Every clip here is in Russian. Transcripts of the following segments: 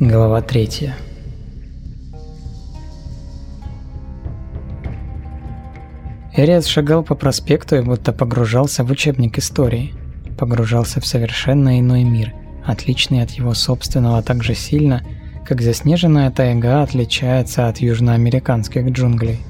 Глава третья. Эриас шагал по проспекту и будто погружался в учебник истории. Погружался в совершенно иной мир, отличный от его собственного так же сильно, как заснеженная тайга отличается от южноамериканских джунглей.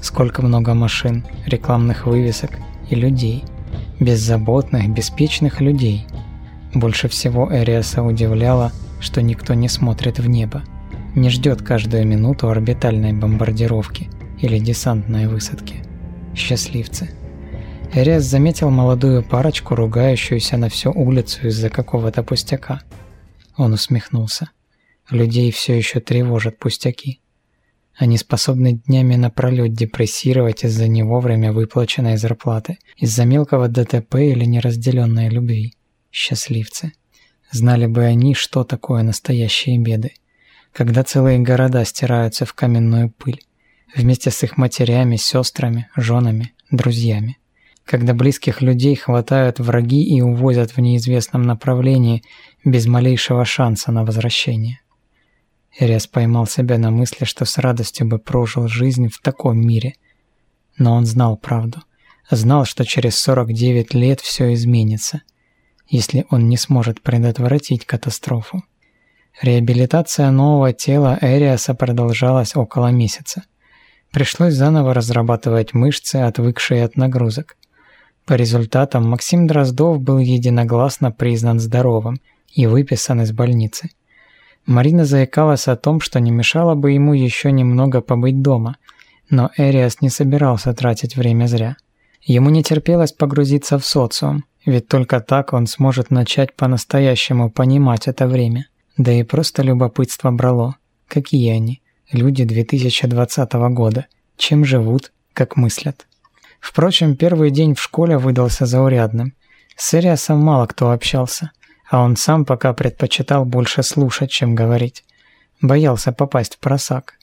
Сколько много машин, рекламных вывесок и людей. Беззаботных, беспечных людей. Больше всего Эриаса удивляло, что никто не смотрит в небо, не ждет каждую минуту орбитальной бомбардировки или десантной высадки. Счастливцы. Эриас заметил молодую парочку, ругающуюся на всю улицу из-за какого-то пустяка. Он усмехнулся. Людей все еще тревожат пустяки. Они способны днями напролет депрессировать из-за не вовремя выплаченной зарплаты, из-за мелкого ДТП или неразделенной любви. Счастливцы. Знали бы они, что такое настоящие беды. Когда целые города стираются в каменную пыль, вместе с их матерями, сестрами, женами, друзьями. Когда близких людей хватают враги и увозят в неизвестном направлении без малейшего шанса на возвращение. Эриас поймал себя на мысли, что с радостью бы прожил жизнь в таком мире. Но он знал правду. Знал, что через 49 лет все изменится – если он не сможет предотвратить катастрофу. Реабилитация нового тела Эриаса продолжалась около месяца. Пришлось заново разрабатывать мышцы, отвыкшие от нагрузок. По результатам Максим Дроздов был единогласно признан здоровым и выписан из больницы. Марина заикалась о том, что не мешало бы ему еще немного побыть дома, но Эриас не собирался тратить время зря. Ему не терпелось погрузиться в социум, ведь только так он сможет начать по-настоящему понимать это время. Да и просто любопытство брало. Какие они, люди 2020 года, чем живут, как мыслят. Впрочем, первый день в школе выдался заурядным. С Эриасом мало кто общался, а он сам пока предпочитал больше слушать, чем говорить. Боялся попасть в просак.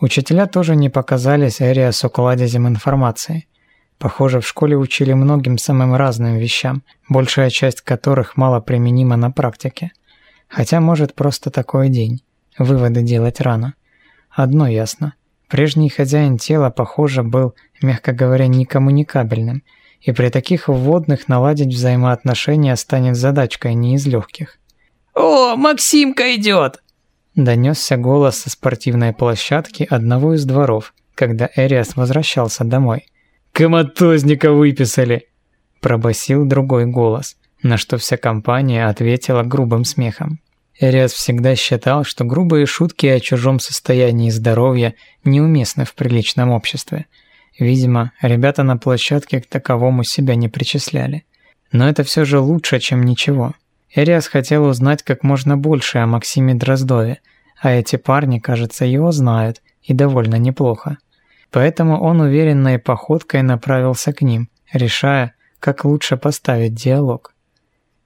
Учителя тоже не показались Эриасу кладезем информации – Похоже, в школе учили многим самым разным вещам, большая часть которых мало применима на практике. Хотя, может, просто такой день. Выводы делать рано. Одно ясно. Прежний хозяин тела, похоже, был, мягко говоря, некоммуникабельным, и при таких вводных наладить взаимоотношения станет задачкой не из легких. «О, Максимка идет!» Донесся голос со спортивной площадки одного из дворов, когда Эриас возвращался домой – «Коматозника выписали!» – пробасил другой голос, на что вся компания ответила грубым смехом. Эриас всегда считал, что грубые шутки о чужом состоянии здоровья неуместны в приличном обществе. Видимо, ребята на площадке к таковому себя не причисляли. Но это все же лучше, чем ничего. Эриас хотел узнать как можно больше о Максиме Дроздове, а эти парни, кажется, его знают, и довольно неплохо. Поэтому он уверенной походкой направился к ним, решая, как лучше поставить диалог.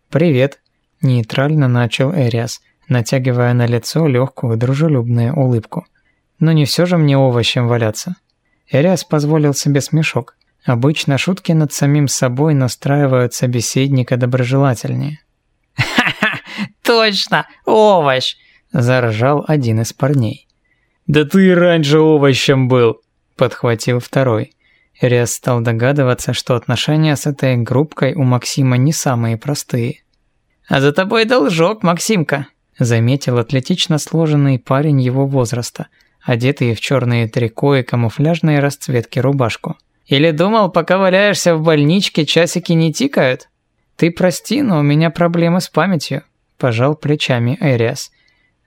«Привет», – нейтрально начал Эриас, натягивая на лицо легкую дружелюбную улыбку. «Но не все же мне овощем валяться». Эриас позволил себе смешок. Обычно шутки над самим собой настраивают собеседника доброжелательнее. «Ха-ха, точно, овощ!» – заржал один из парней. «Да ты и раньше овощем был!» Подхватил второй. Риас стал догадываться, что отношения с этой группкой у Максима не самые простые. «А за тобой должок, Максимка», – заметил атлетично сложенный парень его возраста, одетый в черные трико и камуфляжные расцветки рубашку. «Или думал, пока валяешься в больничке, часики не тикают?» «Ты прости, но у меня проблемы с памятью», – пожал плечами Эриас.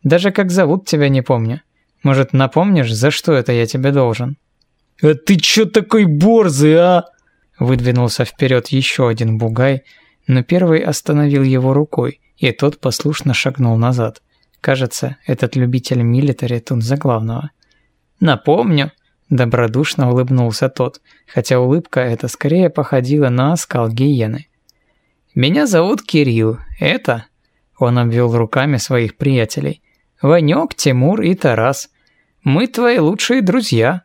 «Даже как зовут тебя не помню. Может, напомнишь, за что это я тебе должен?» «А ты чё такой борзый, а?» Выдвинулся вперед еще один бугай, но первый остановил его рукой, и тот послушно шагнул назад. Кажется, этот любитель милитари тут за главного. «Напомню», – добродушно улыбнулся тот, хотя улыбка эта скорее походила на оскал гиены. «Меня зовут Кирилл, это...» – он обвел руками своих приятелей. «Ванёк, Тимур и Тарас. Мы твои лучшие друзья».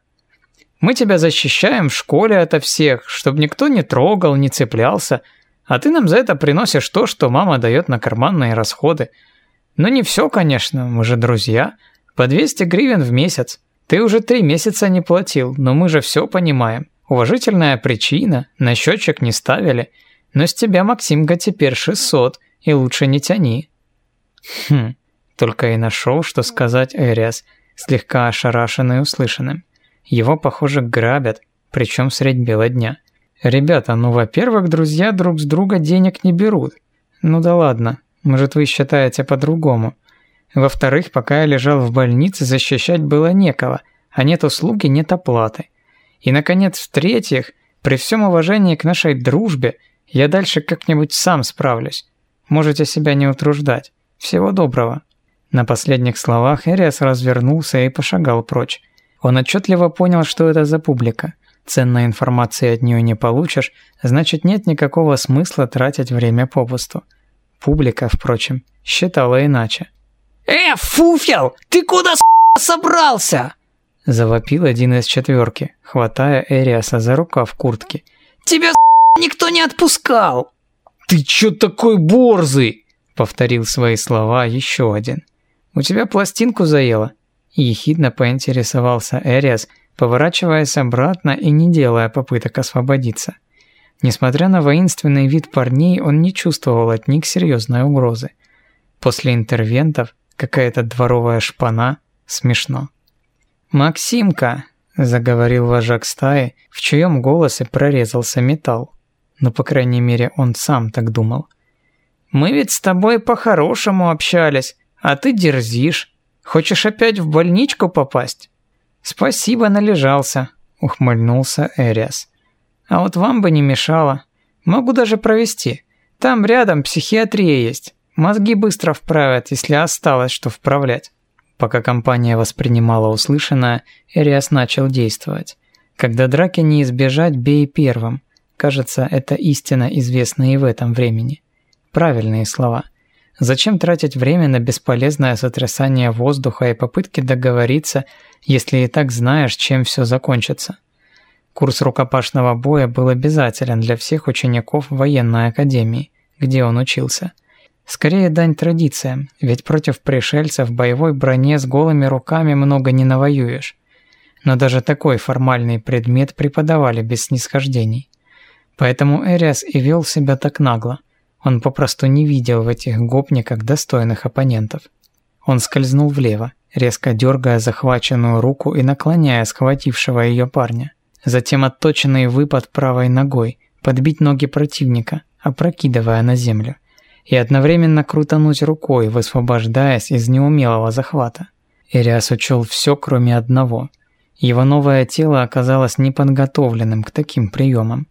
Мы тебя защищаем в школе ото всех, чтобы никто не трогал, не цеплялся, а ты нам за это приносишь то, что мама дает на карманные расходы. Но не все, конечно, мы же друзья. По 200 гривен в месяц. Ты уже три месяца не платил, но мы же все понимаем. Уважительная причина, на счетчик не ставили. Но с тебя, Максимка, теперь 600, и лучше не тяни. Хм, только и нашел, что сказать Эриас, слегка ошарашенный услышанным. Его, похоже, грабят, причем средь бела дня. Ребята, ну, во-первых, друзья друг с друга денег не берут. Ну да ладно, может вы считаете по-другому. Во-вторых, пока я лежал в больнице, защищать было некого, а нет услуги, нет оплаты. И, наконец, в-третьих, при всем уважении к нашей дружбе, я дальше как-нибудь сам справлюсь. Можете себя не утруждать. Всего доброго». На последних словах Эриас развернулся и пошагал прочь. Он отчетливо понял, что это за публика. Ценной информации от нее не получишь, значит нет никакого смысла тратить время попусту. Публика, впрочем, считала иначе. «Э, Фуфел, ты куда собрался?» Завопил один из четверки, хватая Эриаса за рукав куртки. «Тебя никто не отпускал!» «Ты чё такой борзый?» Повторил свои слова еще один. «У тебя пластинку заело?» Ехидно поинтересовался Эриас, поворачиваясь обратно и не делая попыток освободиться. Несмотря на воинственный вид парней, он не чувствовал от них серьезной угрозы. После интервентов какая-то дворовая шпана смешно. «Максимка!» – заговорил вожак стаи, в чьем голосе прорезался металл. Но, по крайней мере, он сам так думал. «Мы ведь с тобой по-хорошему общались, а ты дерзишь. Хочешь опять в больничку попасть?» «Спасибо, належался», – ухмыльнулся Эриас. «А вот вам бы не мешало. Могу даже провести. Там рядом психиатрия есть. Мозги быстро вправят, если осталось что вправлять». Пока компания воспринимала услышанное, Эриас начал действовать. Когда драки не избежать, бей первым. Кажется, это истина известна и в этом времени. Правильные слова. Зачем тратить время на бесполезное сотрясание воздуха и попытки договориться, если и так знаешь, чем все закончится? Курс рукопашного боя был обязателен для всех учеников военной академии, где он учился – Скорее дань традициям, ведь против пришельцев в боевой броне с голыми руками много не навоюешь. Но даже такой формальный предмет преподавали без снисхождений. Поэтому Эриас и вел себя так нагло. Он попросту не видел в этих гопниках достойных оппонентов. Он скользнул влево, резко дергая захваченную руку и наклоняя схватившего ее парня. Затем отточенный выпад правой ногой, подбить ноги противника, опрокидывая на землю – и одновременно крутануть рукой, высвобождаясь из неумелого захвата. Ириас учел все, кроме одного. Его новое тело оказалось неподготовленным к таким приемам.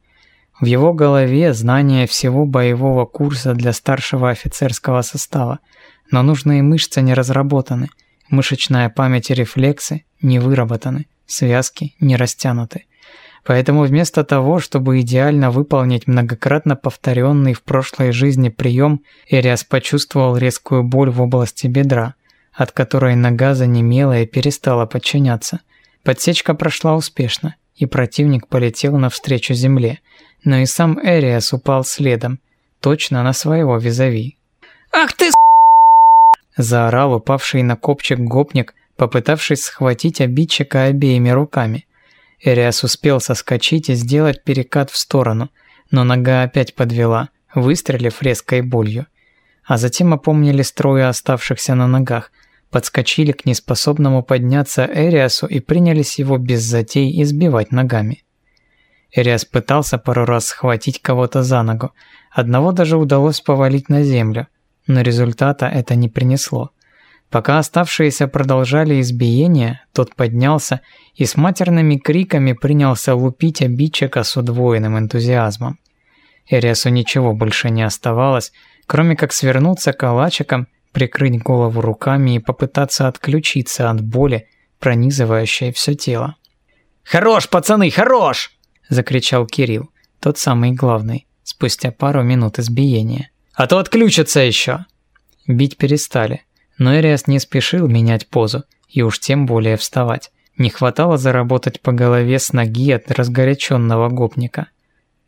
В его голове знание всего боевого курса для старшего офицерского состава, но нужные мышцы не разработаны, мышечная память и рефлексы не выработаны, связки не растянуты. Поэтому вместо того, чтобы идеально выполнить многократно повторенный в прошлой жизни прием, Эриас почувствовал резкую боль в области бедра, от которой нога занемела и перестала подчиняться. Подсечка прошла успешно, и противник полетел навстречу земле, но и сам Эриас упал следом, точно на своего визави. «Ах ты Заорал упавший на копчик гопник, попытавшись схватить обидчика обеими руками. Эриас успел соскочить и сделать перекат в сторону, но нога опять подвела, выстрелив резкой болью. А затем опомнили строя оставшихся на ногах, подскочили к неспособному подняться Эриасу и принялись его без затей избивать ногами. Эриас пытался пару раз схватить кого-то за ногу, одного даже удалось повалить на землю, но результата это не принесло. Пока оставшиеся продолжали избиение, тот поднялся и с матерными криками принялся лупить обидчика с удвоенным энтузиазмом. Эриасу ничего больше не оставалось, кроме как свернуться калачиком, прикрыть голову руками и попытаться отключиться от боли, пронизывающей все тело. «Хорош, пацаны, хорош!» – закричал Кирилл, тот самый главный, спустя пару минут избиения. «А то отключатся еще!» Бить перестали. Но Эриас не спешил менять позу, и уж тем более вставать. Не хватало заработать по голове с ноги от разгоряченного гопника.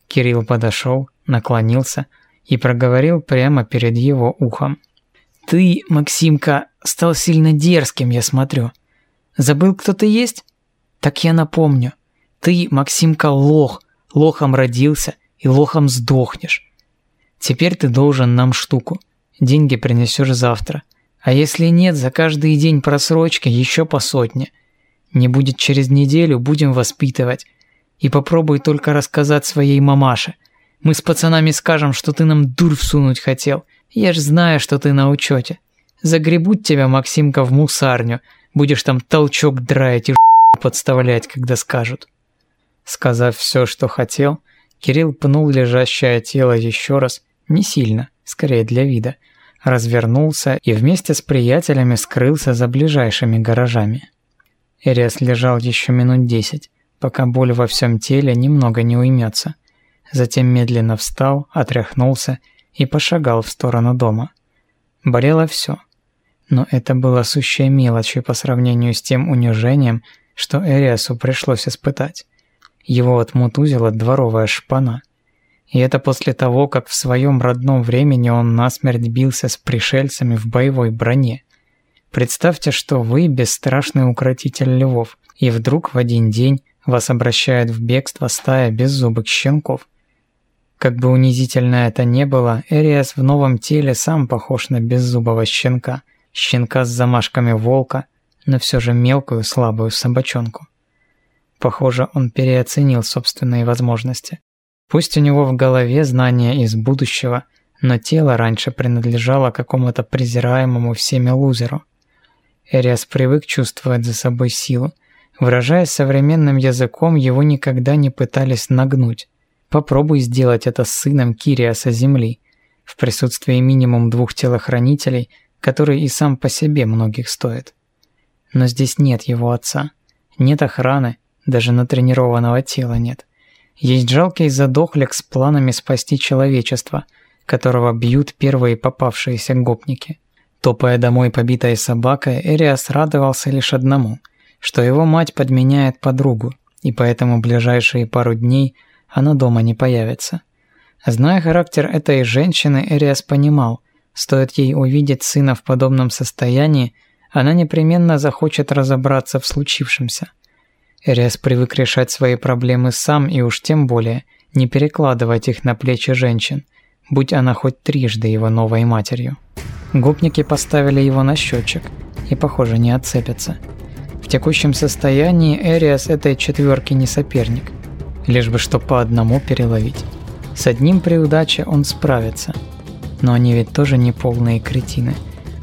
Кирилл подошел, наклонился и проговорил прямо перед его ухом. Ты, Максимка, стал сильно дерзким, я смотрю. Забыл, кто ты есть? Так я напомню. Ты, Максимка, лох, лохом родился и лохом сдохнешь. Теперь ты должен нам штуку. Деньги принесешь завтра. А если нет, за каждый день просрочки еще по сотне. Не будет через неделю, будем воспитывать. И попробуй только рассказать своей мамаше. Мы с пацанами скажем, что ты нам дур всунуть хотел. Я ж знаю, что ты на учете. Загребут тебя, Максимка, в мусарню. Будешь там толчок драить и подставлять, когда скажут. Сказав все, что хотел, Кирилл пнул лежащее тело еще раз, не сильно, скорее для вида, развернулся и вместе с приятелями скрылся за ближайшими гаражами. Эриас лежал еще минут десять, пока боль во всем теле немного не уймется. Затем медленно встал, отряхнулся и пошагал в сторону дома. Болело все. Но это было сущей мелочью по сравнению с тем унижением, что Эриасу пришлось испытать. Его отмутузила дворовая шпана. И это после того, как в своем родном времени он насмерть бился с пришельцами в боевой броне. Представьте, что вы бесстрашный укротитель львов, и вдруг в один день вас обращает в бегство стая беззубых щенков. Как бы унизительно это не было, Эриас в новом теле сам похож на беззубого щенка, щенка с замашками волка, но все же мелкую слабую собачонку. Похоже, он переоценил собственные возможности. Пусть у него в голове знания из будущего, но тело раньше принадлежало какому-то презираемому всеми лузеру. Эриас привык чувствовать за собой силу. Выражаясь современным языком, его никогда не пытались нагнуть. Попробуй сделать это с сыном Кириаса Земли, в присутствии минимум двух телохранителей, который и сам по себе многих стоит. Но здесь нет его отца, нет охраны, даже натренированного тела нет. Есть жалкий задохлик с планами спасти человечество, которого бьют первые попавшиеся гопники. Топая домой побитой собакой, Эриас радовался лишь одному, что его мать подменяет подругу, и поэтому ближайшие пару дней она дома не появится. Зная характер этой женщины, Эриас понимал, стоит ей увидеть сына в подобном состоянии, она непременно захочет разобраться в случившемся. Эриас привык решать свои проблемы сам и уж тем более не перекладывать их на плечи женщин, будь она хоть трижды его новой матерью. Гопники поставили его на счетчик и, похоже, не отцепятся. В текущем состоянии Эриас этой четверки не соперник, лишь бы что по одному переловить. С одним при удаче он справится. Но они ведь тоже не полные кретины.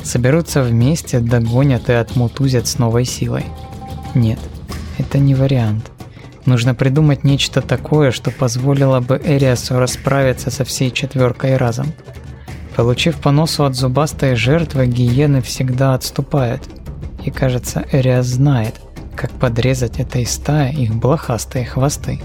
Соберутся вместе, догонят и отмутузят с новой силой. Нет, это не вариант. Нужно придумать нечто такое, что позволило бы Эриасу расправиться со всей четверкой разом. Получив по носу от зубастой жертвы, гиены всегда отступают. И кажется, Эриас знает, как подрезать этой стае их блохастые хвосты.